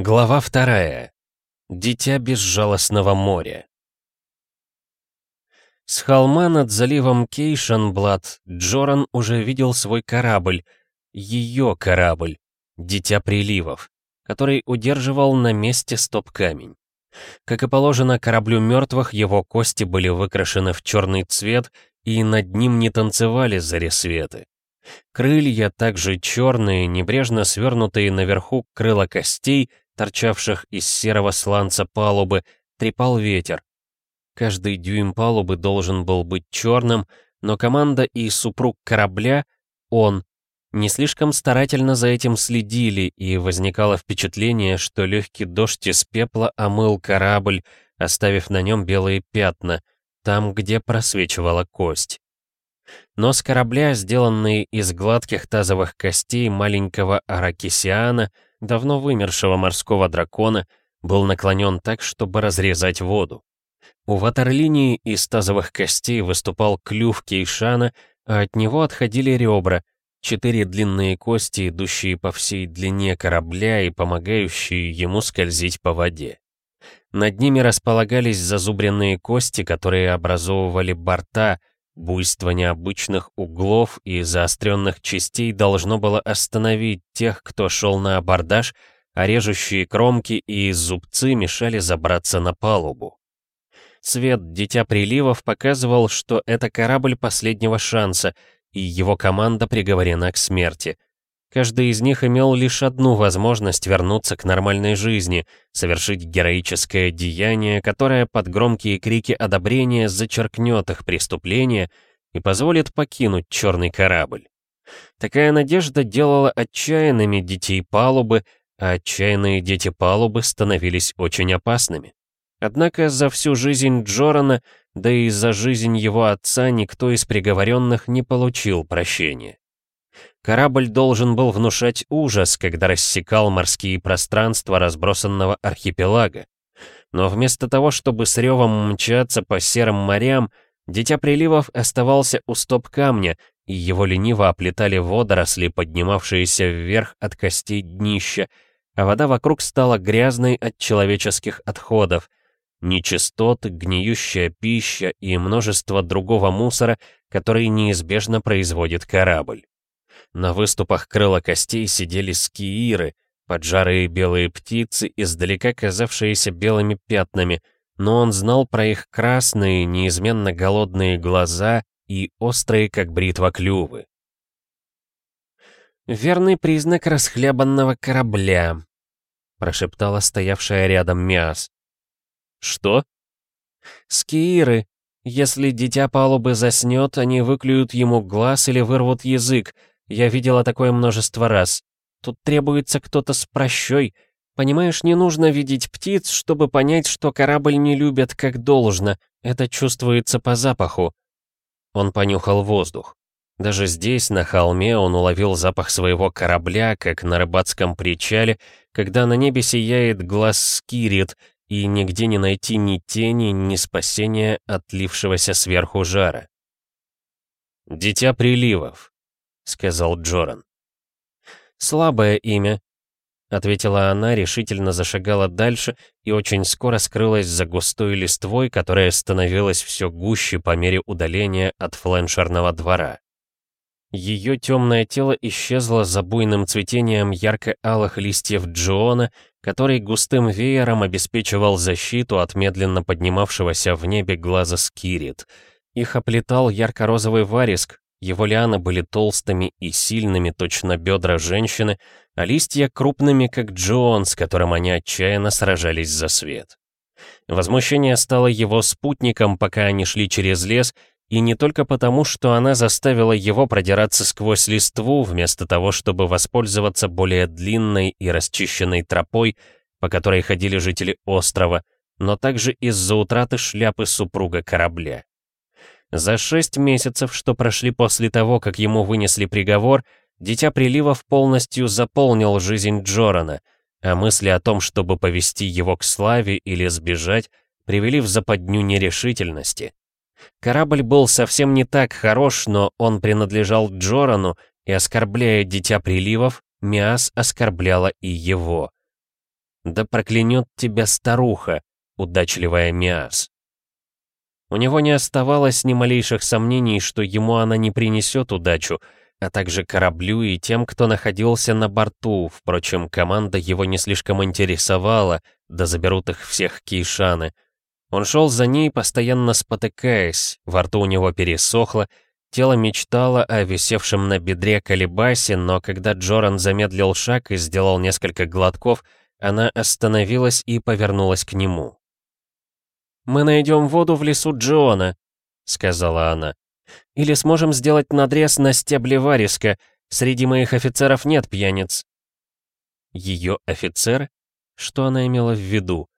Глава вторая. Дитя безжалостного моря. С холма над заливом Кейшенблад Джоран уже видел свой корабль, ее корабль, Дитя приливов, который удерживал на месте стоп-камень. Как и положено кораблю мертвых, его кости были выкрашены в черный цвет, и над ним не танцевали заресветы. Крылья также черные, небрежно свернутые наверху крыла костей, торчавших из серого сланца палубы, трепал ветер. Каждый дюйм палубы должен был быть черным, но команда и супруг корабля, он, не слишком старательно за этим следили, и возникало впечатление, что легкий дождь из пепла омыл корабль, оставив на нем белые пятна, там, где просвечивала кость. Нос корабля, сделанный из гладких тазовых костей маленького аракисиана, давно вымершего морского дракона, был наклонен так, чтобы разрезать воду. У ватерлинии из тазовых костей выступал клюв кейшана, а от него отходили ребра, четыре длинные кости, идущие по всей длине корабля и помогающие ему скользить по воде. Над ними располагались зазубренные кости, которые образовывали борта, Буйство необычных углов и заостренных частей должно было остановить тех, кто шел на абордаж, а режущие кромки и зубцы мешали забраться на палубу. Цвет Дитя Приливов показывал, что это корабль последнего шанса, и его команда приговорена к смерти — Каждый из них имел лишь одну возможность вернуться к нормальной жизни, совершить героическое деяние, которое под громкие крики одобрения зачеркнет их преступление и позволит покинуть черный корабль. Такая надежда делала отчаянными детей палубы, а отчаянные дети палубы становились очень опасными. Однако за всю жизнь Джорана, да и за жизнь его отца никто из приговоренных не получил прощения. Корабль должен был внушать ужас, когда рассекал морские пространства разбросанного архипелага. Но вместо того, чтобы с ревом мчаться по серым морям, Дитя Приливов оставался у стоп-камня, и его лениво оплетали водоросли, поднимавшиеся вверх от костей днища, а вода вокруг стала грязной от человеческих отходов, нечистоты, гниющая пища и множество другого мусора, который неизбежно производит корабль. На выступах крыла костей сидели скииры, поджарые белые птицы, издалека казавшиеся белыми пятнами, но он знал про их красные, неизменно голодные глаза и острые, как бритва, клювы. «Верный признак расхлябанного корабля», — прошептала стоявшая рядом Миас. «Что?» «Скииры. Если дитя палубы заснет, они выклюют ему глаз или вырвут язык, я видела такое множество раз. Тут требуется кто-то с прощой. Понимаешь, не нужно видеть птиц, чтобы понять, что корабль не любят как должно. Это чувствуется по запаху. Он понюхал воздух. Даже здесь, на холме, он уловил запах своего корабля, как на рыбацком причале, когда на небе сияет глаз скирит, и нигде не найти ни тени, ни спасения отлившегося сверху жара. «Дитя приливов», сказал Джоран. «Слабое имя», — ответила она, решительно зашагала дальше и очень скоро скрылась за густой листвой, которая становилась все гуще по мере удаления от фленшерного двора. Ее темное тело исчезло за буйным цветением ярко-алых листьев Джона, который густым веером обеспечивал защиту от медленно поднимавшегося в небе глаза Скирит. Их оплетал ярко-розовый вариск, его лианы были толстыми и сильными, точно бедра женщины, а листья крупными, как Джон, с которым они отчаянно сражались за свет. Возмущение стало его спутником, пока они шли через лес, и не только потому, что она заставила его продираться сквозь листву, вместо того, чтобы воспользоваться более длинной и расчищенной тропой, по которой ходили жители острова, но также из-за утраты шляпы супруга корабля. За шесть месяцев, что прошли после того, как ему вынесли приговор, Дитя Приливов полностью заполнил жизнь Джорана, а мысли о том, чтобы повести его к славе или сбежать, привели в западню нерешительности. Корабль был совсем не так хорош, но он принадлежал Джорану, и, оскорбляя Дитя Приливов, Миас оскорбляла и его. Да проклянет тебя старуха, удачливая Миас. У него не оставалось ни малейших сомнений, что ему она не принесет удачу, а также кораблю и тем, кто находился на борту. Впрочем, команда его не слишком интересовала, да заберут их всех кейшаны. Он шел за ней, постоянно спотыкаясь, во рту у него пересохло, тело мечтало о висевшем на бедре колебасе, но когда Джоран замедлил шаг и сделал несколько глотков, она остановилась и повернулась к нему. «Мы найдем воду в лесу Джона», — сказала она. «Или сможем сделать надрез на стебле вариска. Среди моих офицеров нет пьяниц». Ее офицер? Что она имела в виду?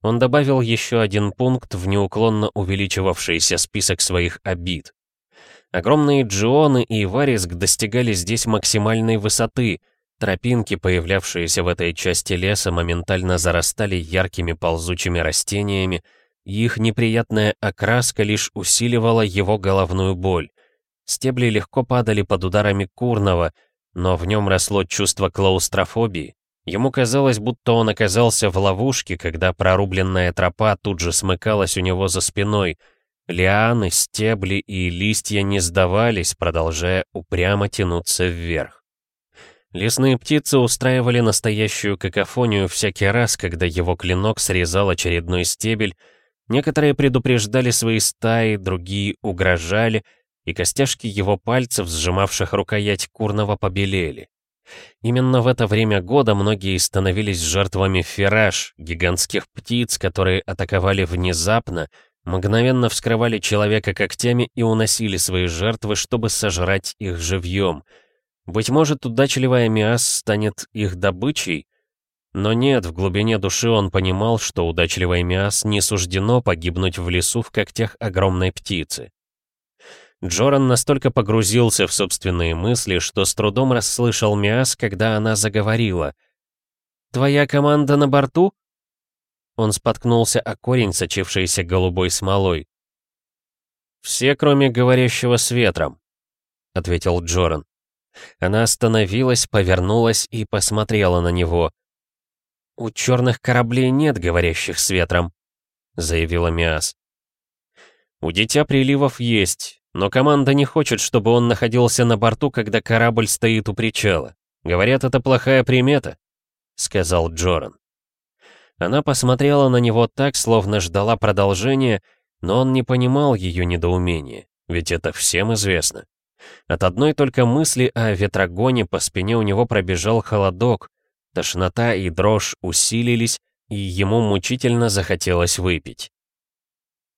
Он добавил еще один пункт в неуклонно увеличивавшийся список своих обид. Огромные джионы и вариск достигали здесь максимальной высоты. Тропинки, появлявшиеся в этой части леса, моментально зарастали яркими ползучими растениями, их неприятная окраска лишь усиливала его головную боль. Стебли легко падали под ударами Курного, но в нем росло чувство клаустрофобии. Ему казалось, будто он оказался в ловушке, когда прорубленная тропа тут же смыкалась у него за спиной. Лианы, стебли и листья не сдавались, продолжая упрямо тянуться вверх. Лесные птицы устраивали настоящую какофонию всякий раз, когда его клинок срезал очередной стебель, Некоторые предупреждали свои стаи, другие угрожали, и костяшки его пальцев, сжимавших рукоять курного, побелели. Именно в это время года многие становились жертвами фераж, гигантских птиц, которые атаковали внезапно, мгновенно вскрывали человека когтями и уносили свои жертвы, чтобы сожрать их живьем. Быть может, удачливая Миас станет их добычей, но нет, в глубине души он понимал, что удачливой Миас не суждено погибнуть в лесу в когтях огромной птицы. Джоран настолько погрузился в собственные мысли, что с трудом расслышал Миас, когда она заговорила. «Твоя команда на борту?» Он споткнулся о корень, сочившийся голубой смолой. «Все, кроме говорящего с ветром», — ответил Джоран. Она остановилась, повернулась и посмотрела на него — «У черных кораблей нет говорящих с ветром», — заявила Миас. «У Дитя приливов есть, но команда не хочет, чтобы он находился на борту, когда корабль стоит у причала. Говорят, это плохая примета», — сказал Джоран. Она посмотрела на него так, словно ждала продолжения, но он не понимал ее недоумения, ведь это всем известно. От одной только мысли о ветрогоне по спине у него пробежал холодок, Тошнота и дрожь усилились, и ему мучительно захотелось выпить.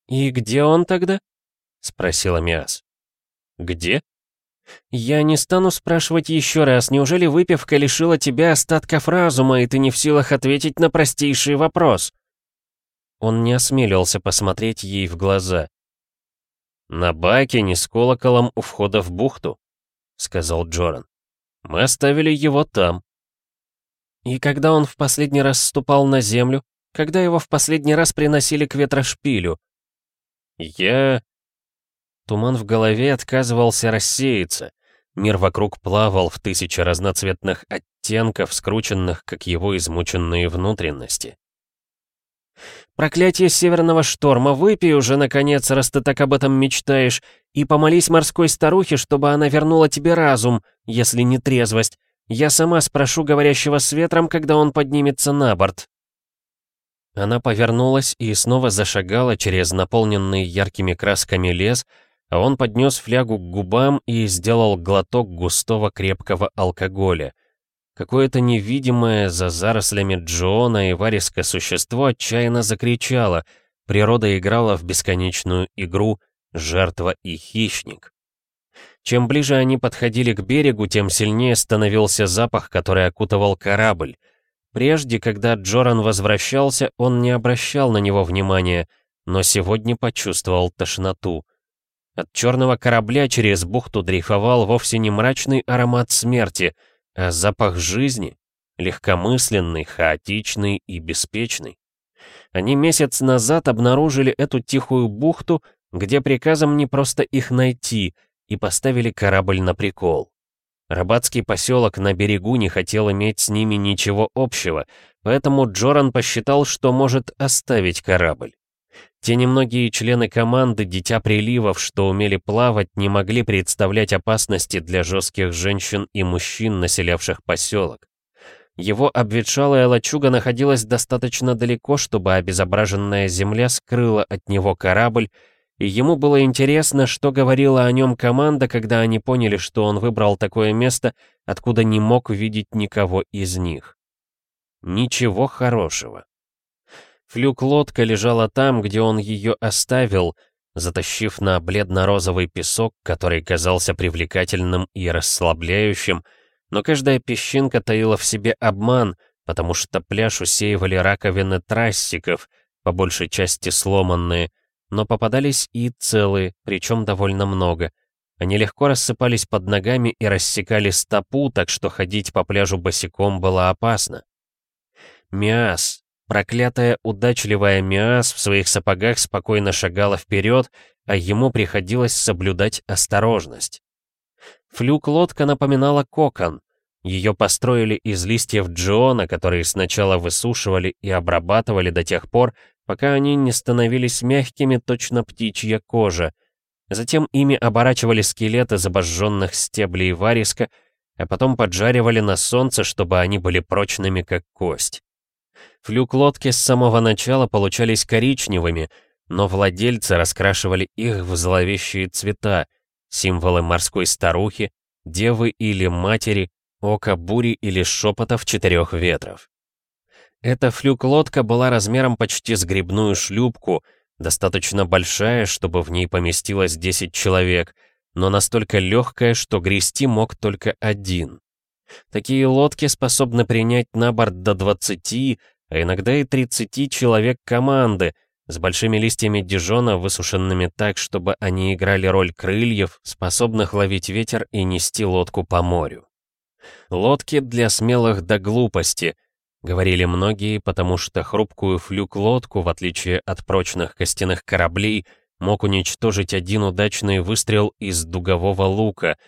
«И где он тогда?» — спросила Миас. «Где?» «Я не стану спрашивать еще раз, неужели выпивка лишила тебя остатков разума, и ты не в силах ответить на простейший вопрос?» Он не осмелился посмотреть ей в глаза. «На баке не с колоколом у входа в бухту», — сказал Джоран. «Мы оставили его там». И когда он в последний раз ступал на землю? Когда его в последний раз приносили к ветрошпилю? Я... Туман в голове отказывался рассеяться. Мир вокруг плавал в тысячи разноцветных оттенков, скрученных, как его измученные внутренности. «Проклятие северного шторма, выпей уже, наконец, раз ты так об этом мечтаешь, и помолись морской старухе, чтобы она вернула тебе разум, если не трезвость, я сама спрошу говорящего с ветром, когда он поднимется на борт». Она повернулась и снова зашагала через наполненный яркими красками лес, а он поднес флягу к губам и сделал глоток густого крепкого алкоголя. Какое-то невидимое за зарослями Джона и Вариска существо отчаянно закричало. Природа играла в бесконечную игру «Жертва и хищник». Чем ближе они подходили к берегу, тем сильнее становился запах, который окутывал корабль. Прежде, когда Джоран возвращался, он не обращал на него внимания, но сегодня почувствовал тошноту. От черного корабля через бухту дрейфовал вовсе не мрачный аромат смерти, а запах жизни, легкомысленный, хаотичный и беспечный. Они месяц назад обнаружили эту тихую бухту, где приказом не просто их найти — и поставили корабль на прикол. Рыбацкий поселок на берегу не хотел иметь с ними ничего общего, поэтому Джоран посчитал, что может оставить корабль. Те немногие члены команды «Дитя приливов», что умели плавать, не могли представлять опасности для жестких женщин и мужчин, населявших поселок. Его обветшалая лачуга находилась достаточно далеко, чтобы обезображенная земля скрыла от него корабль, и ему было интересно, что говорила о нем команда, когда они поняли, что он выбрал такое место, откуда не мог видеть никого из них. Ничего хорошего. Флюк-лодка лежала там, где он ее оставил, затащив на бледно-розовый песок, который казался привлекательным и расслабляющим, но каждая песчинка таила в себе обман, потому что пляж усеивали раковины трассиков, по большей части сломанные, но попадались и целые, причем довольно много. Они легко рассыпались под ногами и рассекали стопу, так что ходить по пляжу босиком было опасно. Миас, проклятая удачливая Миас в своих сапогах спокойно шагала вперед, а ему приходилось соблюдать осторожность. Флюк-лодка напоминала кокон. Ее построили из листьев джиона, которые сначала высушивали и обрабатывали до тех пор, пока они не становились мягкими, точно птичья кожа. Затем ими оборачивали скелеты забожженных стеблей вариска, а потом поджаривали на солнце, чтобы они были прочными, как кость. Флюк-лодки с самого начала получались коричневыми, но владельцы раскрашивали их в зловещие цвета, символы морской старухи, девы или матери, ока бури или шепотов четырех ветров. Эта флюк-лодка была размером почти с грибную шлюпку, достаточно большая, чтобы в ней поместилось 10 человек, но настолько легкая, что грести мог только один. Такие лодки способны принять на борт до 20, а иногда и 30 человек команды, с большими листьями дижона, высушенными так, чтобы они играли роль крыльев, способных ловить ветер и нести лодку по морю. Лодки для смелых до глупости, говорили многие, потому что хрупкую флюк-лодку, в отличие от прочных костяных кораблей, мог уничтожить один удачный выстрел из дугового лука,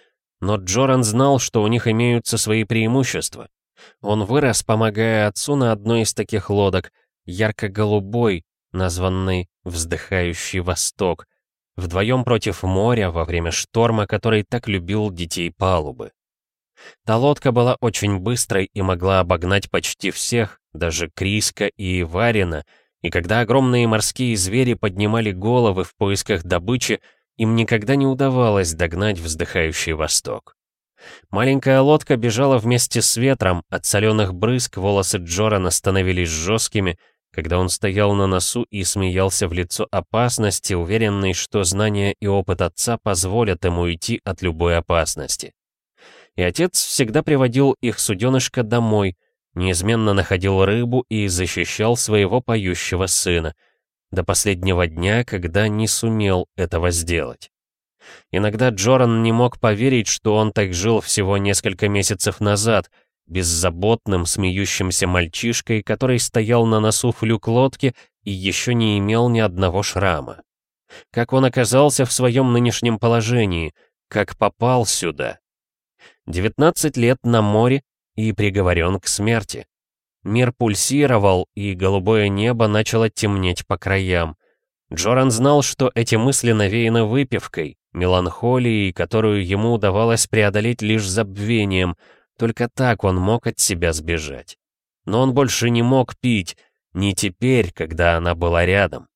но Джоран знал, что у них имеются свои преимущества. Он вырос, помогая отцу на одной из таких лодок, ярко-голубой, названный «Вздыхающий Восток», вдвоем против моря во время шторма, который так любил детей палубы. Та лодка была очень быстрой и могла обогнать почти всех, даже Криска и Варина, и когда огромные морские звери поднимали головы в поисках добычи, им никогда не удавалось догнать вздыхающий Восток. Маленькая лодка бежала вместе с ветром, от соленых брызг волосы Джорана становились жесткими, когда он стоял на носу и смеялся в лицо опасности, уверенный, что знания и опыт отца позволят ему уйти от любой опасности. И отец всегда приводил их суденышко домой, неизменно находил рыбу и защищал своего поющего сына, до последнего дня, когда не сумел этого сделать. Иногда Джоран не мог поверить, что он так жил всего несколько месяцев назад — беззаботным, смеющимся мальчишкой, который стоял на носу флюк-лодки и еще не имел ни одного шрама. Как он оказался в своем нынешнем положении, как попал сюда. 19 лет на море и приговорен к смерти. Мир пульсировал, и голубое небо начало темнеть по краям. Джоран знал, что эти мысли навеяны выпивкой, меланхолией, которую ему удавалось преодолеть лишь забвением — только так он мог от себя сбежать. Но он больше не мог пить, не теперь, когда она была рядом.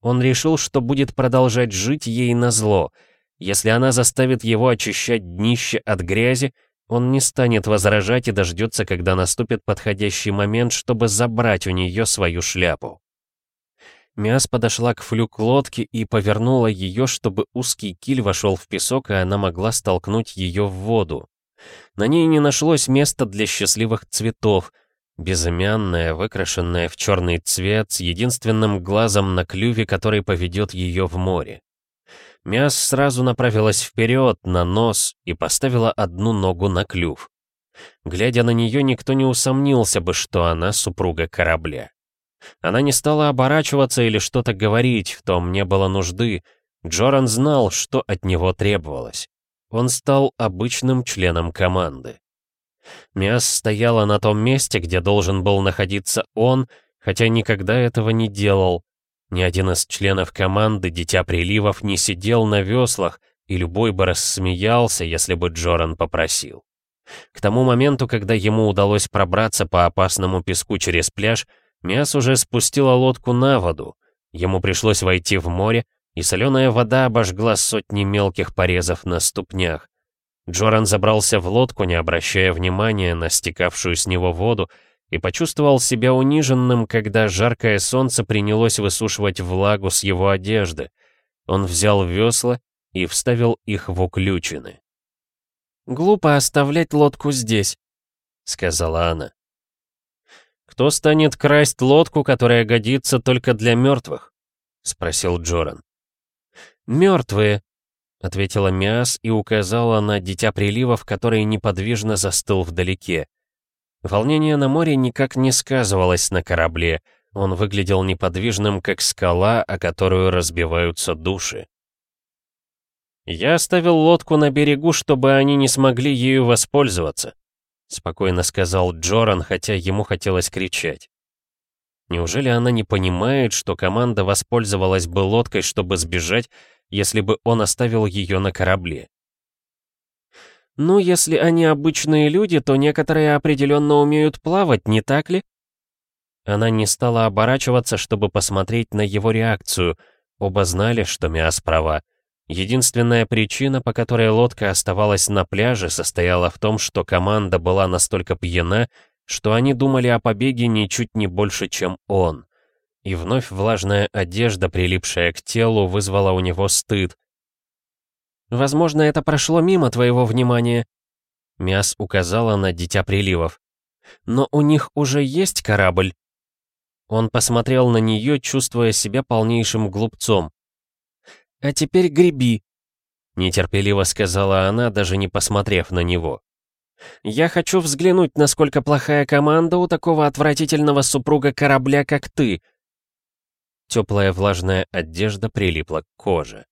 Он решил, что будет продолжать жить ей назло. Если она заставит его очищать днище от грязи, он не станет возражать и дождется, когда наступит подходящий момент, чтобы забрать у нее свою шляпу. Миас подошла к флюк лодки и повернула ее, чтобы узкий киль вошел в песок, и она могла столкнуть ее в воду. На ней не нашлось места для счастливых цветов. Безымянная, выкрашенная в черный цвет, с единственным глазом на клюве, который поведет ее в море. Мяс сразу направилась вперед, на нос, и поставила одну ногу на клюв. Глядя на нее, никто не усомнился бы, что она супруга корабля. Она не стала оборачиваться или что-то говорить, в том не было нужды. Джоран знал, что от него требовалось. он стал обычным членом команды. Миас стояла на том месте, где должен был находиться он, хотя никогда этого не делал. Ни один из членов команды Дитя Приливов не сидел на веслах, и любой бы рассмеялся, если бы Джоран попросил. К тому моменту, когда ему удалось пробраться по опасному песку через пляж, Миас уже спустила лодку на воду. Ему пришлось войти в море, и соленая вода обожгла сотни мелких порезов на ступнях. Джоран забрался в лодку, не обращая внимания на стекавшую с него воду, и почувствовал себя униженным, когда жаркое солнце принялось высушивать влагу с его одежды. Он взял весла и вставил их в уключины. «Глупо оставлять лодку здесь», — сказала она. «Кто станет красть лодку, которая годится только для мертвых?» — спросил Джоран. «Мертвые», — ответила Миас и указала на дитя приливов, который неподвижно застыл вдалеке. Волнение на море никак не сказывалось на корабле, он выглядел неподвижным, как скала, о которую разбиваются души. «Я оставил лодку на берегу, чтобы они не смогли ею воспользоваться», — спокойно сказал Джоран, хотя ему хотелось кричать. Неужели она не понимает, что команда воспользовалась бы лодкой, чтобы сбежать, если бы он оставил ее на корабле? «Ну, если они обычные люди, то некоторые определенно умеют плавать, не так ли?» Она не стала оборачиваться, чтобы посмотреть на его реакцию. Оба знали, что Миас права. Единственная причина, по которой лодка оставалась на пляже, состояла в том, что команда была настолько пьяна, что они думали о побеге ничуть не больше, чем он. И вновь влажная одежда, прилипшая к телу, вызвала у него стыд, Возможно, это прошло мимо твоего внимания. Мяс указала на Дитя Приливов. Но у них уже есть корабль. Он посмотрел на нее, чувствуя себя полнейшим глупцом. «А теперь греби», — нетерпеливо сказала она, даже не посмотрев на него. «Я хочу взглянуть, насколько плохая команда у такого отвратительного супруга корабля, как ты». Теплая влажная одежда прилипла к коже.